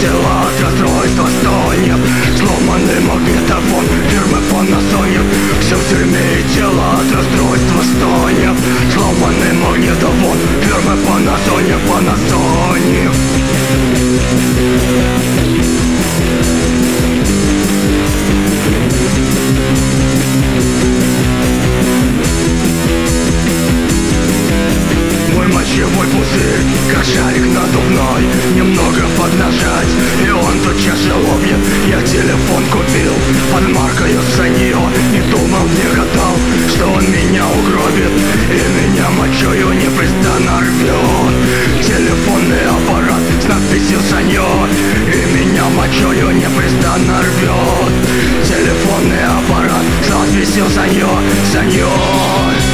тела, Расстройство стонет Сломанный магнитофон Фирмы Panasonic Все в дерьме и дела Расстройство стонет Сломанный магнитофон Фирмы Panasonic Panasonic под маркою ценью Не думал, не гадал, что он меня угробит. И меня мочою непрестанно рвет Телефонный аппарат с надписью «Санье» И меня мочою непрестанно рвет Телефонный аппарат с надписью «Санье», «Санье»